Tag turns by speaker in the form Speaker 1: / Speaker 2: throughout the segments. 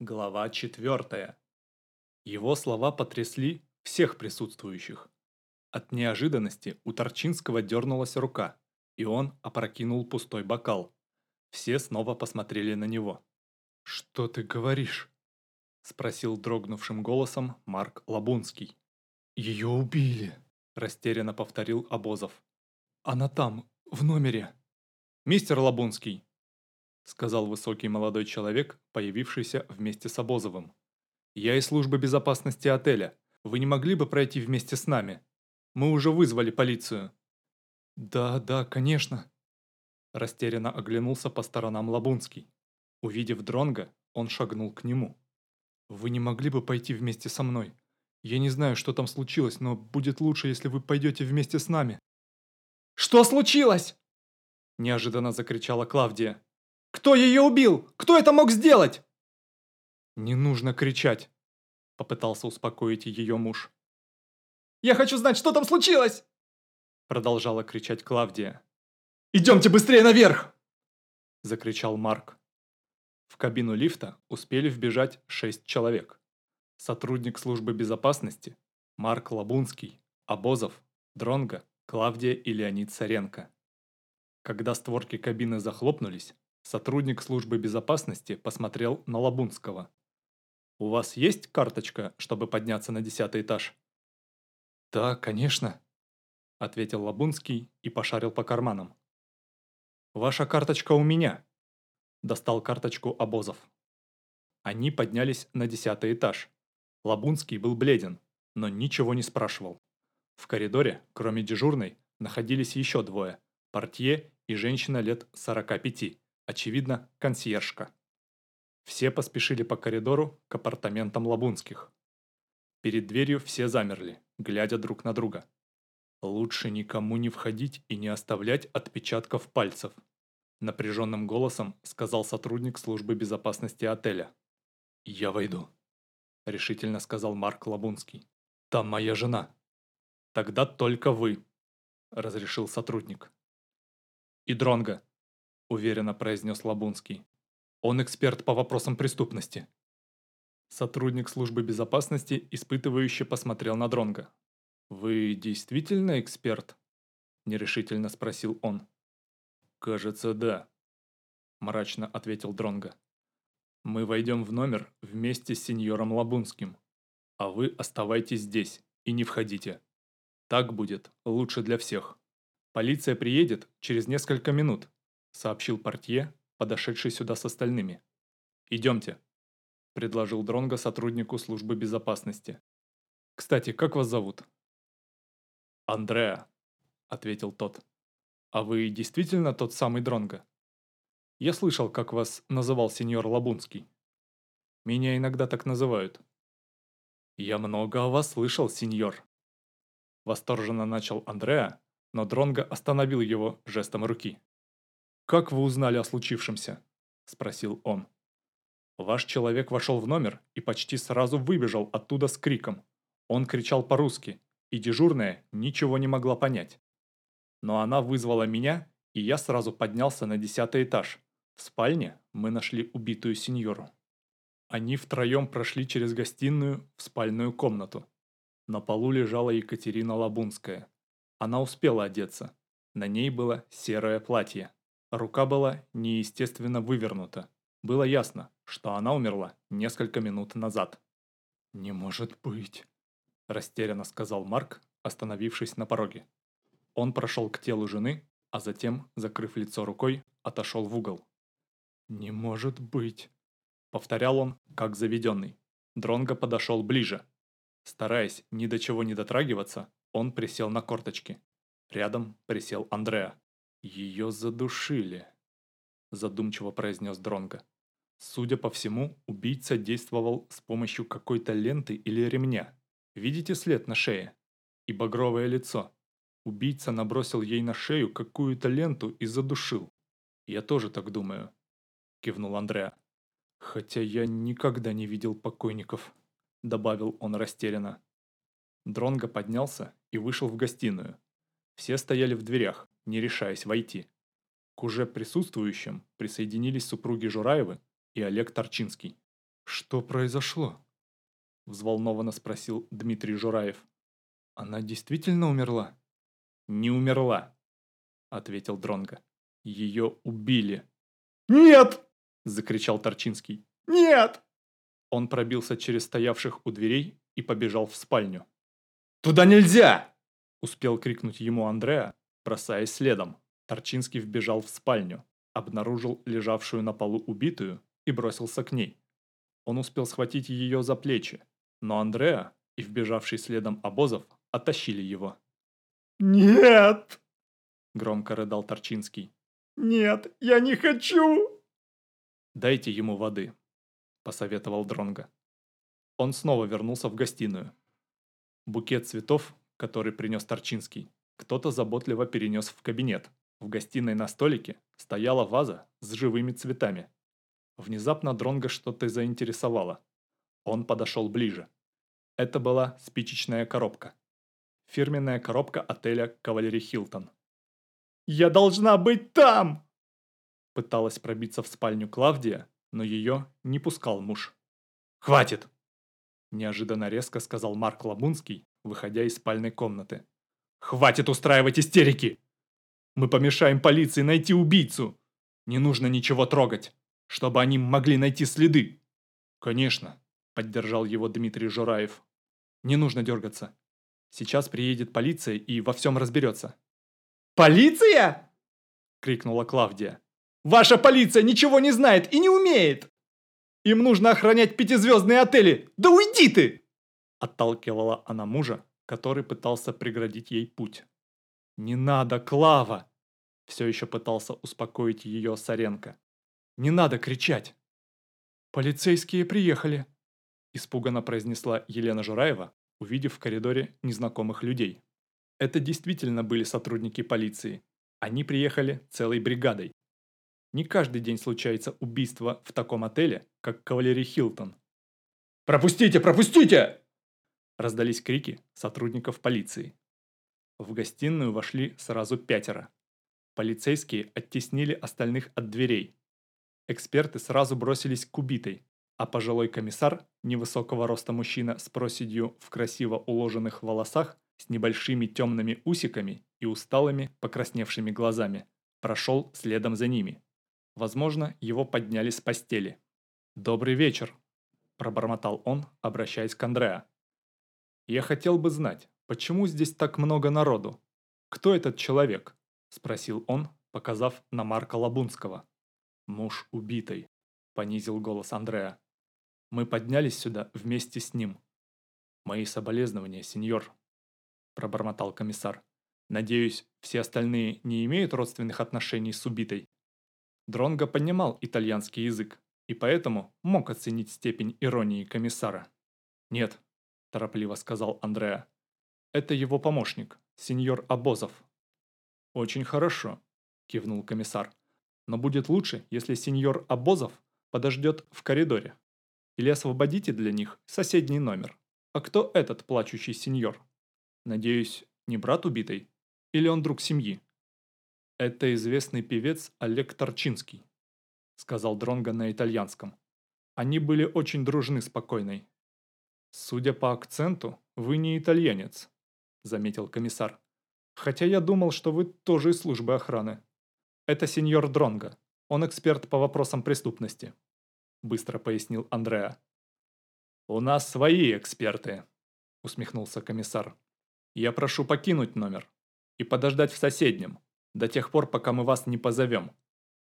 Speaker 1: Глава четвертая. Его слова потрясли всех присутствующих. От неожиданности у Торчинского дернулась рука, и он опрокинул пустой бокал. Все снова посмотрели на него. «Что ты говоришь?» – спросил дрогнувшим голосом Марк Лабунский. «Ее убили», – растерянно повторил Обозов. «Она там, в номере». «Мистер Лабунский», – сказал высокий молодой человек, появившийся вместе с Обозовым. «Я из службы безопасности отеля. Вы не могли бы пройти вместе с нами? Мы уже вызвали полицию». «Да, да, конечно», – растерянно оглянулся по сторонам Лабунский. Увидев Дронга, он шагнул к нему. «Вы не могли бы пойти вместе со мной? Я не знаю, что там случилось, но будет лучше, если вы пойдете вместе с нами».
Speaker 2: «Что случилось?» Неожиданно закричала Клавдия. «Кто ее убил? Кто это мог сделать?»
Speaker 1: «Не нужно кричать», — попытался успокоить ее муж.
Speaker 2: «Я хочу знать, что там случилось!»
Speaker 1: Продолжала кричать Клавдия.
Speaker 2: «Идемте быстрее наверх!»
Speaker 1: Закричал Марк. В кабину лифта успели вбежать шесть человек. Сотрудник службы безопасности, Марк Лабунский, Обозов, Дронга, Клавдия и Леонид Саренко. Когда створки кабины захлопнулись, сотрудник службы безопасности посмотрел на Лабунского. «У вас есть карточка, чтобы подняться на десятый этаж?»
Speaker 2: «Да, конечно», —
Speaker 1: ответил Лабунский и пошарил по карманам. «Ваша карточка у меня», — достал карточку Обозов. Они поднялись на десятый этаж. Лабунский был бледен, но ничего не спрашивал. В коридоре, кроме дежурной, находились еще двое – портье и женщина лет 45, очевидно, консьержка. Все поспешили по коридору к апартаментам Лабунских. Перед дверью все замерли, глядя друг на друга. «Лучше никому не входить и не оставлять отпечатков пальцев», напряженным голосом сказал сотрудник службы безопасности отеля. «Я войду», — решительно сказал Марк Лабунский. «Там моя жена». «Тогда только вы», — разрешил сотрудник. «И Дронга», — уверенно произнес Лабунский. «Он эксперт по вопросам преступности». Сотрудник службы безопасности испытывающе посмотрел на Дронга. «Вы действительно эксперт?» – нерешительно спросил он. «Кажется, да», – мрачно ответил Дронга. Мы войдем в номер вместе с сеньором Лабунским. А вы оставайтесь здесь и не входите. Так будет лучше для всех. Полиция приедет через несколько минут, сообщил портье, подошедший сюда с остальными. Идемте, предложил Дронго сотруднику службы безопасности. Кстати, как вас зовут? Андреа, ответил тот. А вы действительно тот самый Дронго? Я слышал, как вас называл сеньор Лабунский. Меня иногда так называют. Я много о вас слышал, сеньор. Восторженно начал Андреа, но Дронго остановил его жестом руки. «Как вы узнали о случившемся?» – спросил он. «Ваш человек вошел в номер и почти сразу выбежал оттуда с криком. Он кричал по-русски, и дежурная ничего не могла понять. Но она вызвала меня, и я сразу поднялся на десятый этаж. В спальне мы нашли убитую сеньору. Они втроем прошли через гостиную в спальную комнату. На полу лежала Екатерина Лабунская. Она успела одеться. На ней было серое платье. Рука была неестественно вывернута. Было ясно, что она умерла несколько минут назад. «Не может быть», – растерянно сказал Марк, остановившись на пороге. Он прошел к телу жены, а затем, закрыв лицо рукой, отошел в угол. «Не может быть!» Повторял он, как заведенный. Дронго подошел ближе. Стараясь ни до чего не дотрагиваться, он присел на корточки. Рядом присел Андреа. «Ее задушили», – задумчиво произнес Дронго. Судя по всему, убийца действовал с помощью какой-то ленты или ремня. Видите след на шее? И багровое лицо. Убийца набросил ей на шею какую-то ленту и задушил. Я тоже так думаю кивнул Андреа. «Хотя я никогда не видел покойников», – добавил он растерянно. Дронго поднялся и вышел в гостиную. Все стояли в дверях, не решаясь войти. К уже присутствующим присоединились супруги Жураевы и Олег Торчинский. «Что произошло?» – взволнованно спросил Дмитрий Жураев. «Она действительно умерла?» «Не умерла», – ответил Дронга. «Ее убили».
Speaker 2: «Нет!»
Speaker 1: – закричал Торчинский.
Speaker 2: «Нет!»
Speaker 1: Он пробился через стоявших у дверей и побежал в спальню.
Speaker 2: «Туда нельзя!»
Speaker 1: – успел крикнуть ему Андреа, бросаясь следом. Торчинский вбежал в спальню, обнаружил лежавшую на полу убитую и бросился к ней. Он успел схватить ее за плечи, но Андреа и вбежавший следом обозов оттащили его.
Speaker 2: «Нет!»
Speaker 1: – громко рыдал Торчинский.
Speaker 2: «Нет, я не хочу!»
Speaker 1: «Дайте ему воды», – посоветовал Дронга. Он снова вернулся в гостиную. Букет цветов, который принес Торчинский, кто-то заботливо перенес в кабинет. В гостиной на столике стояла ваза с живыми цветами. Внезапно Дронга что-то заинтересовало. Он подошел ближе. Это была спичечная коробка. Фирменная коробка отеля «Кавалери Хилтон».
Speaker 2: «Я должна быть там!»
Speaker 1: Пыталась пробиться в спальню Клавдия, но ее не пускал муж. «Хватит!» Неожиданно резко сказал Марк Лабунский, выходя из спальной комнаты. «Хватит устраивать истерики! Мы помешаем полиции найти убийцу! Не нужно ничего трогать, чтобы они могли найти следы!» «Конечно!» – поддержал его Дмитрий Жураев. «Не нужно дергаться. Сейчас приедет полиция и во всем разберется».
Speaker 2: «Полиция?» – крикнула Клавдия. «Ваша полиция ничего не знает и не умеет! Им нужно охранять пятизвездные отели! Да уйди ты!»
Speaker 1: Отталкивала она мужа, который пытался преградить ей путь. «Не надо, Клава!» Все еще пытался успокоить ее Саренко. «Не надо кричать!» «Полицейские приехали!» Испуганно произнесла Елена Жураева, увидев в коридоре незнакомых людей. Это действительно были сотрудники полиции. Они приехали целой бригадой. Не каждый день случается убийство в таком отеле, как Кавалери Хилтон.
Speaker 2: «Пропустите, пропустите!»
Speaker 1: Раздались крики сотрудников полиции. В гостиную вошли сразу пятеро. Полицейские оттеснили остальных от дверей. Эксперты сразу бросились к убитой, а пожилой комиссар, невысокого роста мужчина с проседью в красиво уложенных волосах, с небольшими темными усиками и усталыми, покрасневшими глазами, прошел следом за ними. Возможно, его подняли с постели. «Добрый вечер», – пробормотал он, обращаясь к Андреа. «Я хотел бы знать, почему здесь так много народу? Кто этот человек?» – спросил он, показав на Марка Лабунского. «Муж убитой», – понизил голос Андреа. Мы поднялись сюда вместе с ним. Мои соболезнования, сеньор, пробормотал комиссар. Надеюсь, все остальные не имеют родственных отношений с убитой. Дронго понимал итальянский язык и поэтому мог оценить степень иронии комиссара. «Нет», – торопливо сказал Андреа. «Это его помощник, сеньор Абозов». «Очень хорошо», – кивнул комиссар. «Но будет лучше, если сеньор Абозов подождет в коридоре». Или освободите для них соседний номер. А кто этот плачущий сеньор? Надеюсь, не брат убитый? Или он друг семьи? Это известный певец Олег Торчинский, сказал Дронго на итальянском. Они были очень дружны с покойной. Судя по акценту, вы не итальянец, заметил комиссар. Хотя я думал, что вы тоже из службы охраны. Это сеньор Дронго. Он эксперт по вопросам преступности быстро пояснил Андреа. «У нас свои эксперты», – усмехнулся комиссар. «Я прошу покинуть номер и подождать в соседнем, до тех пор, пока мы вас не позовем.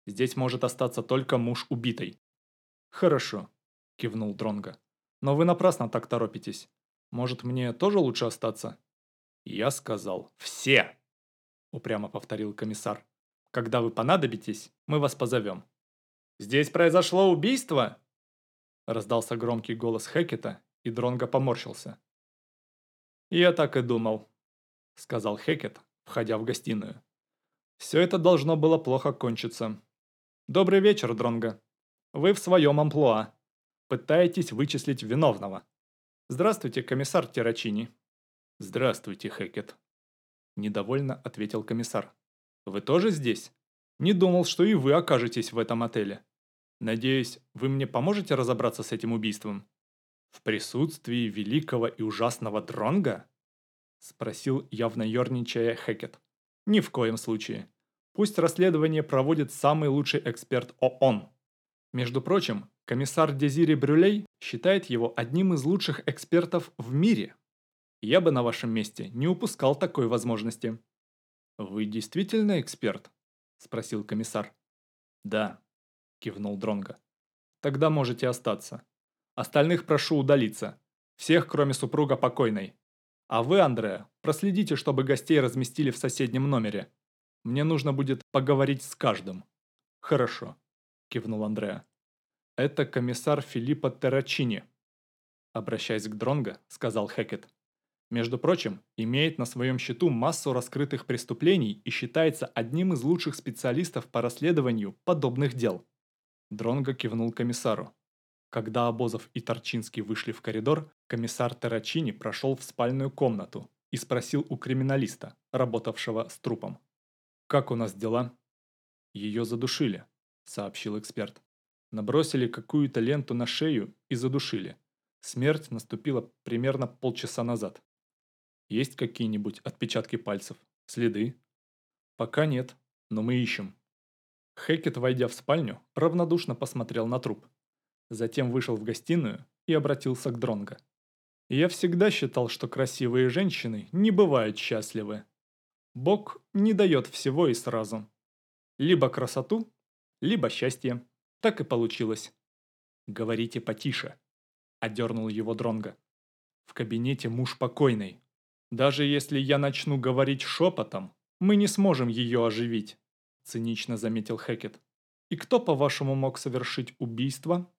Speaker 1: Здесь может остаться только муж убитой». «Хорошо», – кивнул Дронго. «Но вы напрасно так торопитесь. Может, мне тоже лучше остаться?» «Я сказал, все!» – упрямо повторил комиссар. «Когда вы понадобитесь, мы вас позовем».
Speaker 2: «Здесь произошло убийство?»
Speaker 1: Раздался громкий голос Хекета, и Дронго поморщился. «Я так и думал», — сказал Хекет, входя в гостиную. «Все это должно было плохо кончиться. Добрый вечер, Дронго. Вы в своем амплуа. Пытаетесь вычислить виновного. Здравствуйте, комиссар Террачини». «Здравствуйте, Хекет», — недовольно ответил комиссар. «Вы тоже здесь?» Не думал, что и вы окажетесь в этом отеле. Надеюсь, вы мне поможете разобраться с этим убийством? В присутствии великого и ужасного Дронга? Спросил явно ерничая Хекет. Ни в коем случае. Пусть расследование проводит самый лучший эксперт ООН. Между прочим, комиссар Дезири Брюлей считает его одним из лучших экспертов в мире. Я бы на вашем месте не упускал такой возможности. «Вы действительно эксперт?» – спросил комиссар. «Да», – кивнул Дронго. «Тогда можете остаться. Остальных прошу удалиться. Всех, кроме супруга покойной. А вы, Андреа, проследите, чтобы гостей разместили в соседнем номере. Мне нужно будет поговорить с каждым». «Хорошо», – кивнул Андреа. «Это комиссар Филиппо Террачини». Обращаясь к Дронго, сказал Хекет. Между прочим, имеет на своем счету массу раскрытых преступлений и считается одним из лучших специалистов по расследованию подобных дел. Дронго кивнул комиссару. Когда Обозов и Торчинский вышли в коридор, комиссар Тарачини прошел в спальную комнату и спросил у криминалиста, работавшего с трупом. «Как у нас дела?» «Ее задушили», — сообщил эксперт. Набросили какую-то ленту на шею и задушили. Смерть наступила примерно полчаса назад. Есть какие-нибудь отпечатки пальцев? Следы? Пока нет, но мы ищем. Хекет, войдя в спальню, равнодушно посмотрел на труп. Затем вышел в гостиную и обратился к Дронго. Я всегда считал, что красивые женщины не бывают счастливы. Бог не дает всего и сразу. Либо красоту, либо счастье. Так и получилось. Говорите потише. Одернул его Дронго. В кабинете муж покойный. Даже если я начну говорить шепотом, мы не сможем ее оживить», – цинично заметил Хекет. «И кто, по-вашему, мог совершить убийство?»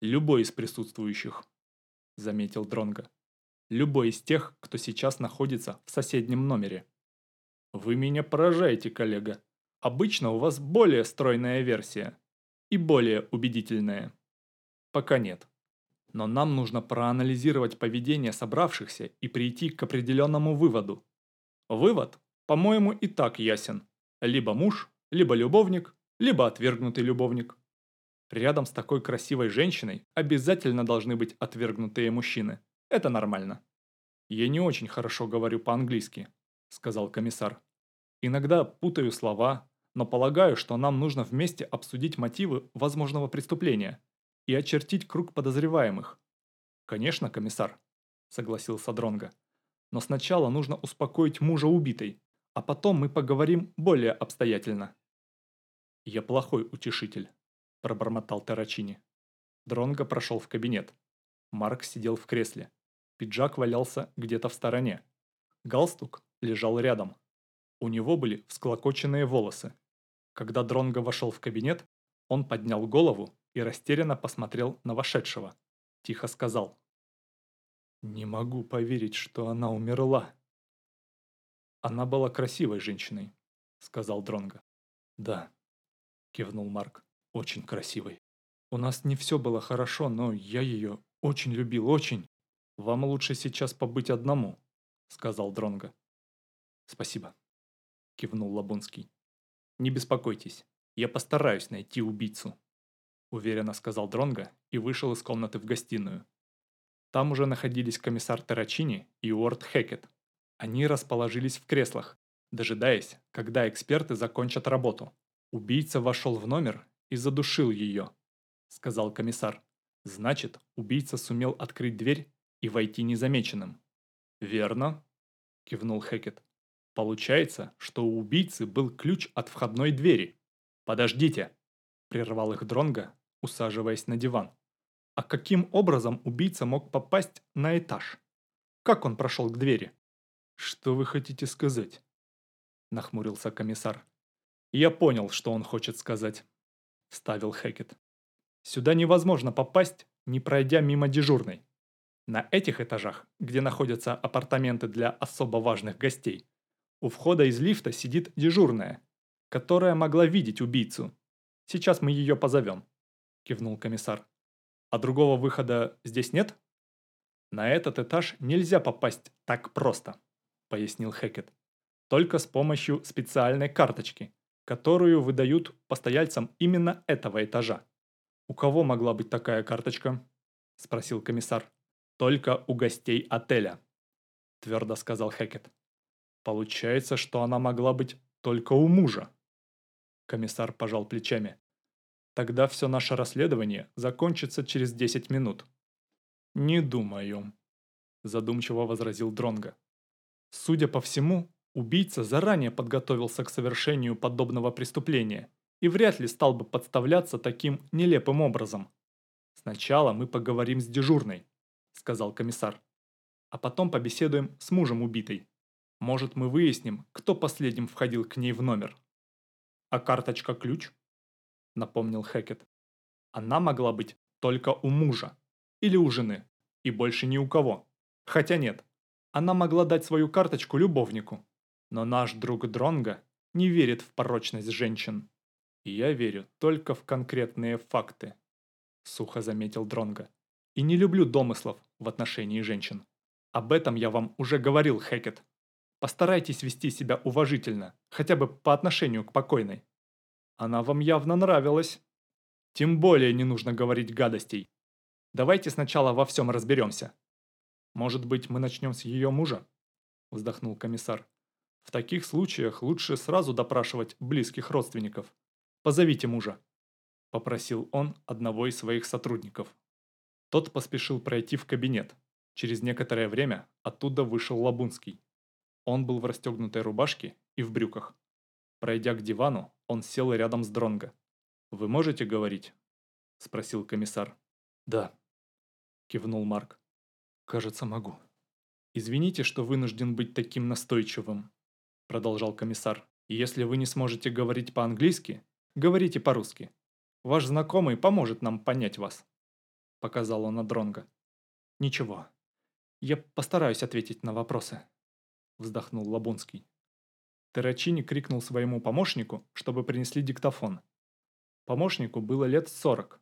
Speaker 1: «Любой из присутствующих», – заметил Дронго. «Любой из тех, кто сейчас находится в соседнем номере». «Вы меня поражаете, коллега. Обычно у вас более стройная версия. И более убедительная». «Пока нет», но нам нужно проанализировать поведение собравшихся и прийти к определенному выводу. Вывод, по-моему, и так ясен. Либо муж, либо любовник, либо отвергнутый любовник. Рядом с такой красивой женщиной обязательно должны быть отвергнутые мужчины. Это нормально. «Я не очень хорошо говорю по-английски», – сказал комиссар. «Иногда путаю слова, но полагаю, что нам нужно вместе обсудить мотивы возможного преступления и очертить круг подозреваемых. Конечно, комиссар, согласился Дронга. Но сначала нужно успокоить мужа убитой, а потом мы поговорим более обстоятельно. Я плохой утешитель, пробормотал Тарачини. Дронго прошел в кабинет. Марк сидел в кресле. Пиджак валялся где-то в стороне. Галстук лежал рядом. У него были всклокоченные волосы. Когда Дронго вошел в кабинет, он поднял голову и растерянно посмотрел на вошедшего. Тихо сказал. «Не могу поверить, что она умерла». «Она была красивой женщиной», — сказал Дронго. «Да», — кивнул Марк, — «очень красивой. У нас не все было хорошо, но я ее очень любил, очень. Вам лучше сейчас побыть одному», — сказал Дронго. «Спасибо», — кивнул Лабунский. «Не беспокойтесь, я постараюсь найти убийцу» уверенно сказал Дронго и вышел из комнаты в гостиную. Там уже находились комиссар Тарачини и Уорд Хекет. Они расположились в креслах, дожидаясь, когда эксперты закончат работу. Убийца вошел в номер и задушил ее, сказал комиссар. Значит, убийца сумел открыть дверь и войти незамеченным. Верно, кивнул Хекет. Получается, что у убийцы был ключ от входной двери. Подождите, прервал их Дронга, усаживаясь на диван. А каким образом убийца мог попасть на этаж? Как он прошел к двери? Что вы хотите сказать? Нахмурился комиссар. Я понял, что он хочет сказать. Ставил Хекет. Сюда невозможно попасть, не пройдя мимо дежурной. На этих этажах, где находятся апартаменты для особо важных гостей, у входа из лифта сидит дежурная, которая могла видеть убийцу. Сейчас мы ее позовем кивнул комиссар. А другого выхода здесь нет? На этот этаж нельзя попасть так просто, пояснил Хекет. Только с помощью специальной карточки, которую выдают постояльцам именно этого этажа. «У кого могла быть такая карточка?» – спросил комиссар. «Только у гостей отеля», – твердо сказал Хекет. «Получается, что она могла быть только у мужа». Комиссар пожал плечами. «Тогда все наше расследование закончится через 10 минут». «Не думаю», – задумчиво возразил Дронга. «Судя по всему, убийца заранее подготовился к совершению подобного преступления и вряд ли стал бы подставляться таким нелепым образом. Сначала мы поговорим с дежурной, сказал комиссар. А потом побеседуем с мужем убитой. Может, мы выясним, кто последним входил к ней в номер. А карточка-ключ? Напомнил Хекет. Она могла быть только у мужа или у жены, и больше ни у кого. Хотя нет, она могла дать свою карточку любовнику. Но наш друг Дронга не верит в порочность женщин. И я верю только в конкретные факты сухо заметил Дронга. И не люблю домыслов в отношении женщин. Об этом я вам уже говорил, Хекет. Постарайтесь вести себя уважительно, хотя бы по отношению к покойной. Она вам явно нравилась. Тем более не нужно говорить гадостей. Давайте сначала во всем разберемся. Может быть, мы начнем с ее мужа? Вздохнул комиссар. В таких случаях лучше сразу допрашивать близких родственников. Позовите мужа попросил он одного из своих сотрудников. Тот поспешил пройти в кабинет. Через некоторое время оттуда вышел Лабунский. Он был в расстегнутой рубашке и в брюках. Пройдя к дивану, он сел рядом с Дронго. «Вы можете говорить?» – спросил комиссар. «Да», – кивнул Марк. «Кажется, могу». «Извините, что вынужден быть таким настойчивым», – продолжал комиссар. «Если вы не сможете говорить по-английски, говорите по-русски. Ваш знакомый поможет нам понять вас», – показал он на Дронго. «Ничего, я постараюсь ответить на вопросы», – вздохнул Лабунский. Террачини крикнул своему помощнику, чтобы принесли диктофон. Помощнику было лет сорок.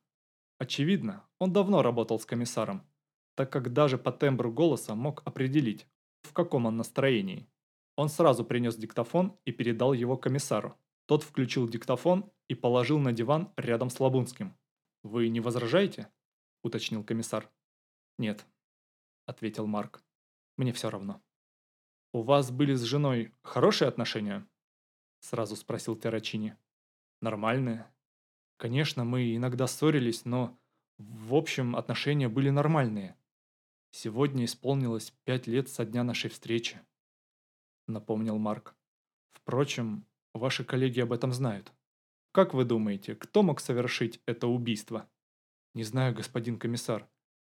Speaker 1: Очевидно, он давно работал с комиссаром, так как даже по тембру голоса мог определить, в каком он настроении. Он сразу принес диктофон и передал его комиссару. Тот включил диктофон и положил на диван рядом с Лабунским. «Вы не возражаете?» – уточнил комиссар. «Нет», – ответил Марк. «Мне все равно». «У вас были с женой хорошие отношения?» – сразу спросил Террачини. «Нормальные. Конечно, мы иногда ссорились, но в общем отношения были нормальные. Сегодня исполнилось пять лет со дня нашей встречи», – напомнил Марк. «Впрочем, Ваши коллеги об этом знают. Как вы думаете, кто мог совершить это убийство? Не знаю, господин комиссар.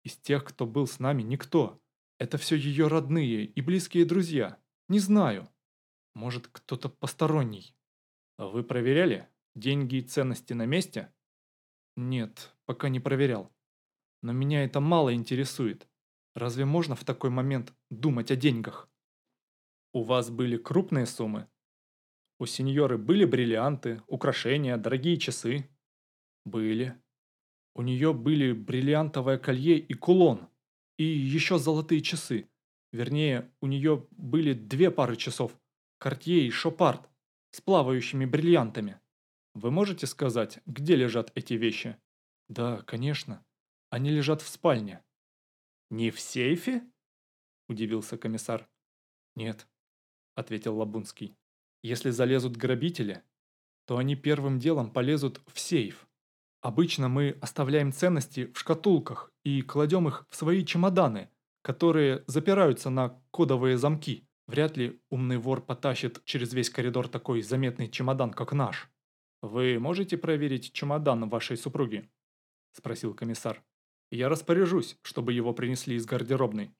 Speaker 1: Из тех, кто был с нами, никто. Это все ее родные и близкие друзья. Не знаю. Может, кто-то посторонний. Вы проверяли? Деньги и ценности на месте? Нет, пока не проверял. Но меня это мало интересует. Разве можно в такой момент думать о деньгах? У вас были крупные суммы? У сеньоры были бриллианты, украшения, дорогие часы? Были. У нее были бриллиантовое колье и кулон. И еще золотые часы. Вернее, у нее были две пары часов. Кортье и Шопард. С плавающими бриллиантами. Вы можете сказать, где лежат эти вещи? Да, конечно. Они лежат в спальне. Не в сейфе? Удивился комиссар. Нет, ответил Лабунский. Если залезут грабители, то они первым делом полезут в сейф. Обычно мы оставляем ценности в шкатулках и кладем их в свои чемоданы, которые запираются на кодовые замки. Вряд ли умный вор потащит через весь коридор такой заметный чемодан, как наш. «Вы можете проверить чемодан вашей супруги?» – спросил комиссар. «Я распоряжусь, чтобы его принесли из гардеробной».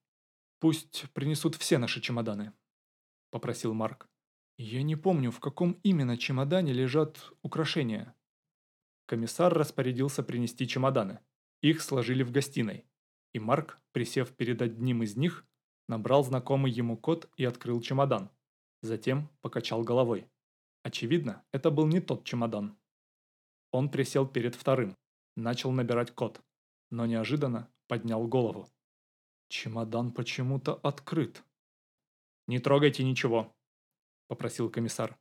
Speaker 1: «Пусть принесут все наши чемоданы», – попросил Марк. Я не помню, в каком именно чемодане лежат украшения. Комиссар распорядился принести чемоданы. Их сложили в гостиной. И Марк, присев перед одним из них, набрал знакомый ему код и открыл чемодан. Затем покачал головой. Очевидно, это был не тот чемодан. Он присел перед вторым, начал набирать код, но неожиданно поднял голову. Чемодан почему-то открыт. «Не трогайте ничего», попросил комиссар.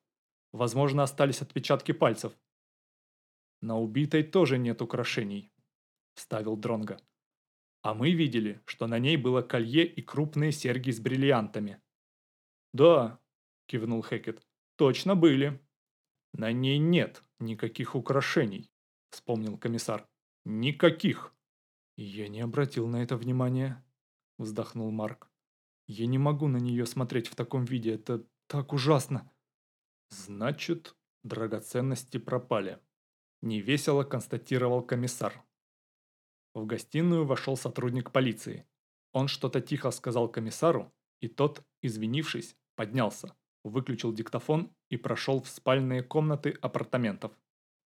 Speaker 1: «Возможно, остались отпечатки пальцев». «На убитой тоже нет украшений», вставил Дронга. А мы видели, что на ней было колье и крупные серьги с бриллиантами. Да, кивнул Хекет, точно были. На ней нет никаких украшений, вспомнил комиссар. Никаких. Я не обратил на это внимания, вздохнул Марк. Я не могу на нее смотреть в таком виде, это так ужасно. Значит, драгоценности пропали. Невесело констатировал комиссар. В гостиную вошел сотрудник полиции. Он что-то тихо сказал комиссару, и тот, извинившись, поднялся, выключил диктофон и прошел в спальные комнаты апартаментов.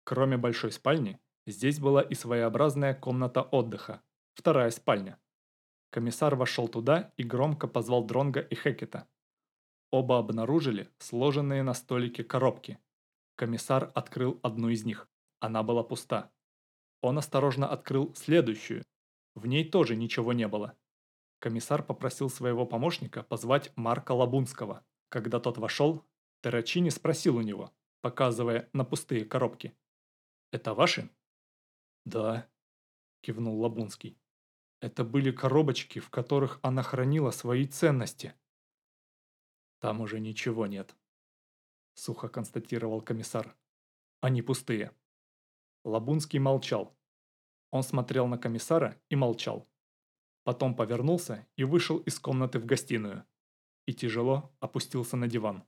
Speaker 1: Кроме большой спальни, здесь была и своеобразная комната отдыха, вторая спальня. Комиссар вошел туда и громко позвал Дронга и Хекета. Оба обнаружили сложенные на столике коробки. Комиссар открыл одну из них. Она была пуста. Он осторожно открыл следующую. В ней тоже ничего не было. Комиссар попросил своего помощника позвать Марка Лабунского. Когда тот вошел, Террачини спросил у него, показывая на пустые коробки. «Это ваши?» «Да», – кивнул Лабунский. «Это были коробочки, в которых она хранила свои ценности». «Там уже ничего нет», – сухо констатировал комиссар. «Они пустые». Лабунский молчал. Он смотрел на комиссара и молчал. Потом повернулся и вышел из комнаты в гостиную. И тяжело опустился на диван.